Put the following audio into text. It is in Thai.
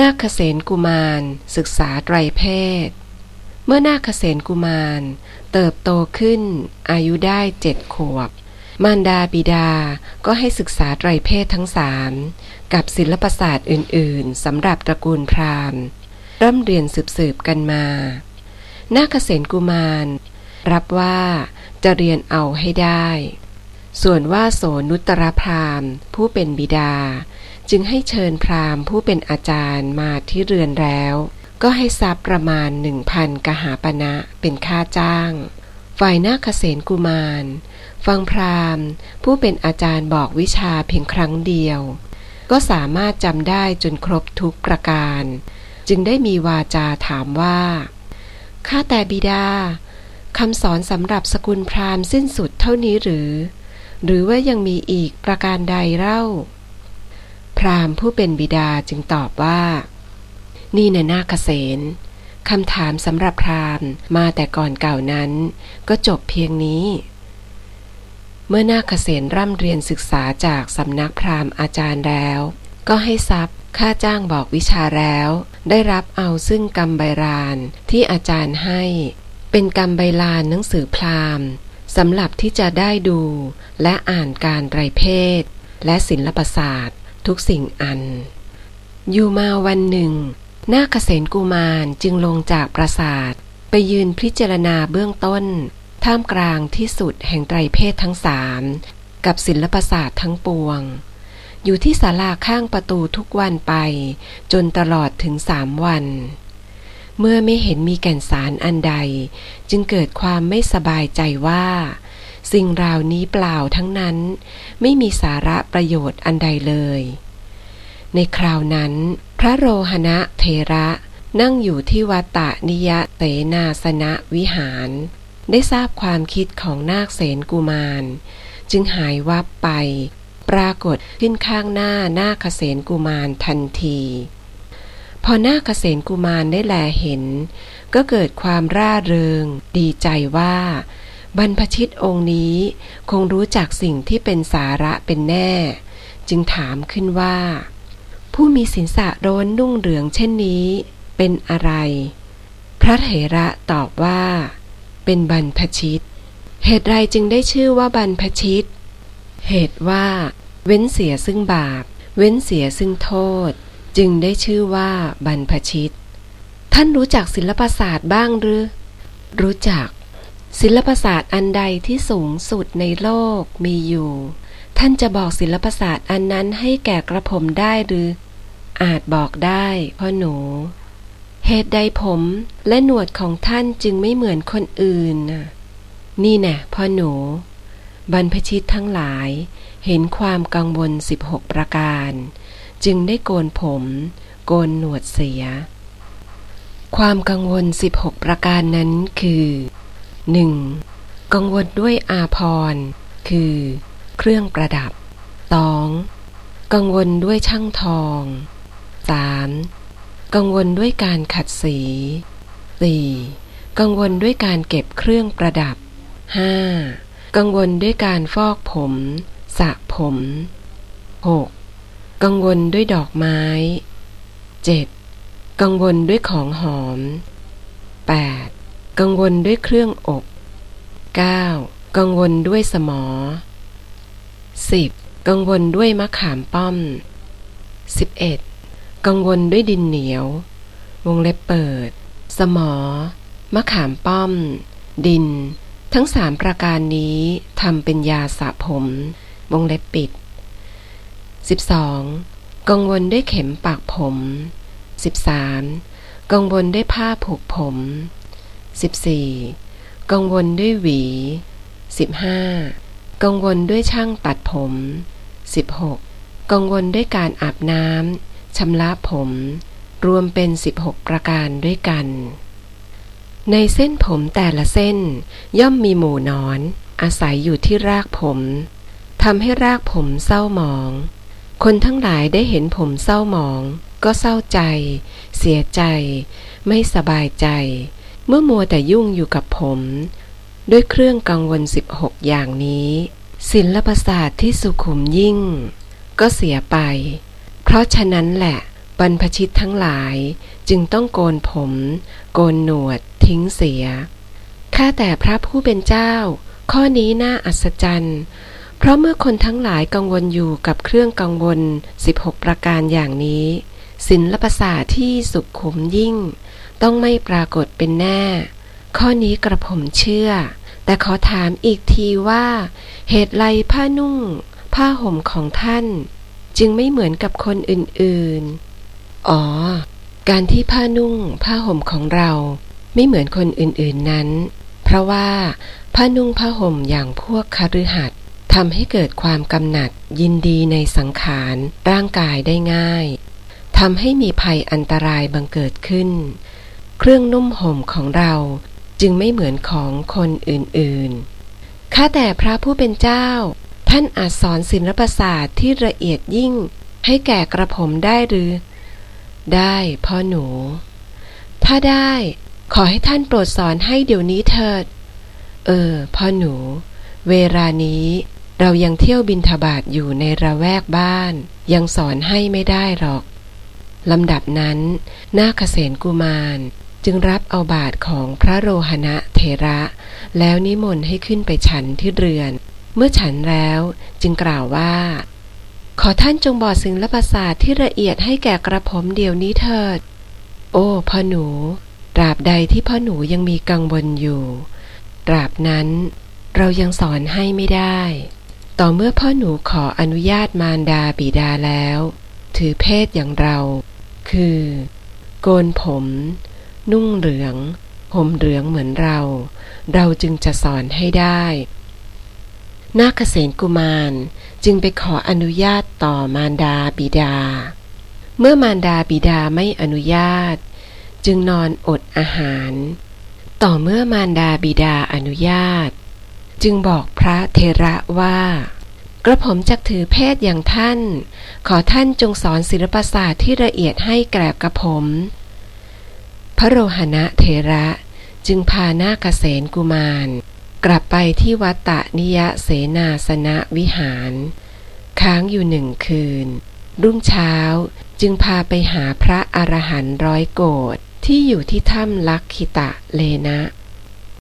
นาคเษนกุมาร ศึกษาไตรเพศ เมื่อนาคเษนกุมาร เติบโตขึ้น อายุได้เจ็ดขวบ มารดาบิดาก็ให้ศึกษาไตรเพศทั้งสามกับศิลปศาสตร์อื่น ๆสำหรับตระกูลพราหมณ์ร่ำเรียนสืบๆกันมา นาคเษนกุมาร รับว่าจะเรียนเอาให้ได้ ส่วนว่าโสนุตรพราหมณ์ผู้เป็นบิดา จึงให้เชิญพราหมณ์ผู้เป็นอาจารย์มาที่เรือนแล้ว ก็ให้ทรัพย์ประมาณหนึ่งพันกหาปณะเป็นค่าจ้าง ฝ่ายนาคเษนกุมาร ฟังพราหมณ์ ผู้เป็นอาจารย์บอกวิชาเพียงครั้งเดียว ก็สามารถจำได้จนครบทุกประการ จึงได้มีวาจาถามว่าข้าแต่บิดาคำสอนสำหรับสกุลพราหมณ์สิ้นสุดเท่านี้หรือ หรือว่ายังมีอีกประการใดเล่า พราหมณ์ผู้เป็นบิดาจึงตอบว่า นี่ในนาคเษนคำถามสำหรับพราหมณ์มาแต่ก่อนเก่านั้น ก็จบเพียงนี้ เมื่อนาคเษนร่ำเรียนศึกษาจากสำนักพราหมณ์อาจารย์แล้ว ก็ให้ทรัพย์ค่าจ้างบอกวิชาแล้ว ได้รับเอาซึ่งกรรมใบรานที่อาจารย์ให้ เป็นกรรมใบลานหนังสือพราหมณ์สำหรับที่จะได้ดูและอ่านการไตรเพศ และศิลปศาสตร์ ทุกสิ่งอัน อยู่มาวันหนึ่ง นาคเษนกุมารจึงลงจากปราสาท ไปยืนพิจารณาเบื้องต้น ท่ามกลางที่สุดแห่งไตรเพศทั้งสามกับศิลปศาสตร์ทั้งปวง อยู่ที่ศาลาข้างประตูทุกวันไป จนตลอดถึงสามวัน เมื่อไม่เห็นมีแก่นสารอันใด จึงเกิดความไม่สบายใจว่า สิ่งราวนี้เปล่าทั้งนั้น ไม่มีสาระประโยชน์อันใดเลย ในคราวนั้น พระโรหณะเทระนั่งอยู่ที่วัตตนิยะเตนาสนะวิหาร ได้ทราบความคิดของนาคเสนกุมาร จึงหายวับไป ปรากฏขึ้นข้างหน้านาคเสนกุมารทันที พอนาคเษนกุมารได้แลเห็น ก็เกิดความร่าเริง ดีใจว่า บรรพชิตองค์นี้คงรู้จักสิ่งที่เป็นสาระเป็นแน่ จึงถามขึ้นว่า ผู้มีศีรษะโรนนุ่งเหลืองเช่นนี้ เป็นอะไร พระเถระตอบว่า เป็นบรรพชิต เหตุไรจึงได้ชื่อว่าบรรพชิต เหตุว่า เว้นเสียซึ่งบาป เว้นเสียซึ่งโทษ จึงได้ชื่อว่าบรรพชิต ท่านรู้จักศิลปศาสตร์บ้างหรือ รู้จัก ศิลปศาสตร์อันใดที่สูงสุดในโลกมีอยู่ ท่านจะบอกศิลปศาสตร์อันนั้นให้แก่กระผมได้หรือ อาจบอกได้พ่อหนู เหตุใดผมและหนวดของท่านจึงไม่เหมือนคนอื่นน่ะนี่แน่พ่อหนู บรรพชิตทั้งหลายเห็นความกังวลสิบหกประการ จึงได้โกนผม โกนหนวดเสีย ความกังวล 16 ประการนั้นคือ 1. กังวลด้วยอาพรคือ เครื่องประดับ 2. กังวลด้วยช่างทอง 3. กังวลด้วยการขัดสี 4. กังวลด้วยการเก็บเครื่องประดับ 5. กังวลด้วยการฟอกผมสระผม 6. กังวลด้วยดอกไม้ 7. กังวลด้วยของหอม 8. กังวลด้วยเครื่องอบ 9. กังวลด้วยสมอ 10. กังวลด้วยมะขามป้อม 11. กังวลด้วยดินเหนียว วงเล็บเปิด สมอ มะขามป้อม ดิน ทั้งสามประการนี้ทำเป็นยาสระผม วงเล็บปิด 12. กังวลด้วยเข็มปากผม 13. กังวลด้วยผ้าผูกผม 14. กังวลด้วยหวี 15. กังวลด้วยช่างตัดผม 16. กังวลด้วยการอาบน้ำชำระผม รวมเป็น 16 ประการด้วยกัน ในเส้นผมแต่ละเส้น ย่อมมีหมู่นอน อาศัยอยู่ที่รากผมทำให้รากผมเศร้าหมอง คนทั้งหลายได้เห็นผมเศร้าหมอง ก็เศร้าใจ เสียใจ ไม่สบายใจ เมื่อมัวแต่ยุ่งอยู่กับผม ด้วยเครื่องกังวลสิบหกอย่างนี้ ศิลปศาสตร์ที่สุขุมยิ่ง ก็เสียไป เพราะฉะนั้นแหละ บรรพชิตทั้งหลายจึงต้องโกนผม โกนหนวดทิ้งเสีย ข้าแต่พระผู้เป็นเจ้า ข้อนี้น่าอัศจรรย์เพราะเมื่อคนทั้งหลายกังวลอยู่กับเครื่องกังวล 16 ประการอย่างนี้ศิลปศาสตร์ที่สุขุมยิ่ง ต้องไม่ปรากฏเป็นแน่ ข้อนี้กระผมเชื่อ แต่ขอถามอีกทีว่า เหตุไรผ้านุ่ง ผ้าห่มของท่าน จึงไม่เหมือนกับคนอื่นๆ อ๋อ การที่ผ้านุ่ง ผ้าห่มของเราไม่เหมือนคนอื่นๆนั้น เพราะว่าผ้านุ่งผ้าห่มอย่างพวกคฤหัสถ์ทำให้เกิดความกำหนัดยินดีในสังขารร่างกายได้ง่ายทำให้มีภัยอันตรายบังเกิดขึ้น เครื่องนุ่มห่มของเราจึงไม่เหมือนของคนอื่นๆ ข้าแต่พระผู้เป็นเจ้า ท่านอาจสอนศิลปศาสตร์ที่ละเอียดยิ่งให้แก่กระผมได้หรือ ได้พ่อหนู ถ้าได้ขอให้ท่านโปรดสอนให้เดี๋ยวนี้เถิด เออ พ่อหนู เวลานี้เรายังเที่ยวบินทบาทอยู่ในระแวกบ้าน ยังสอนให้ไม่ได้หรอกลำดับนั้นนาคเษนกุมาร จึงรับเอาบาทของพระโรหณะเทระ แล้วนิมนต์ให้ขึ้นไปฉันที่เรือน เมื่อฉันแล้วจึงกล่าวว่า ขอท่านจงบอกสิ่งละภาษาที่ละเอียดให้แก่กระผมเดี๋ยวนี้เถิด โอ้พ่อหนู ตราบใดที่พ่อหนูยังมีกังวลอยู่ ตราบนั้นเรายังสอนให้ไม่ได้ ต่อเมื่อพ่อหนูขออนุญาตมารดาบิดาแล้ว ถือเพศอย่างเรา คือ โกนผม นุ่งเหลืองห่มเหลืองเหมือนเรา เราจึงจะสอนให้ได้นาคเษนกุมารจึงไปขออนุญาตต่อมารดาบิดา เมื่อมารดาบิดาไม่อนุญาต จึงนอนอดอาหาร ต่อเมื่อมารดาบิดาอนุญาต จึงบอกพระเทระว่า กระผมจักถือเพศอย่างท่าน ขอท่านจงสอนศิลปศาสตร์ที่ละเอียดให้แก่กระผม พระโรหณะเทระจึงพานาคเษนกุมาร กลับไปที่วัตตนิยเสนาสนะวิหาร ค้างอยู่หนึ่งคืน รุ่งเช้าจึงพาไปหาพระอรหันต์ร้อยโกรธที่อยู่ที่ถ้ำลักขิตะเลนะ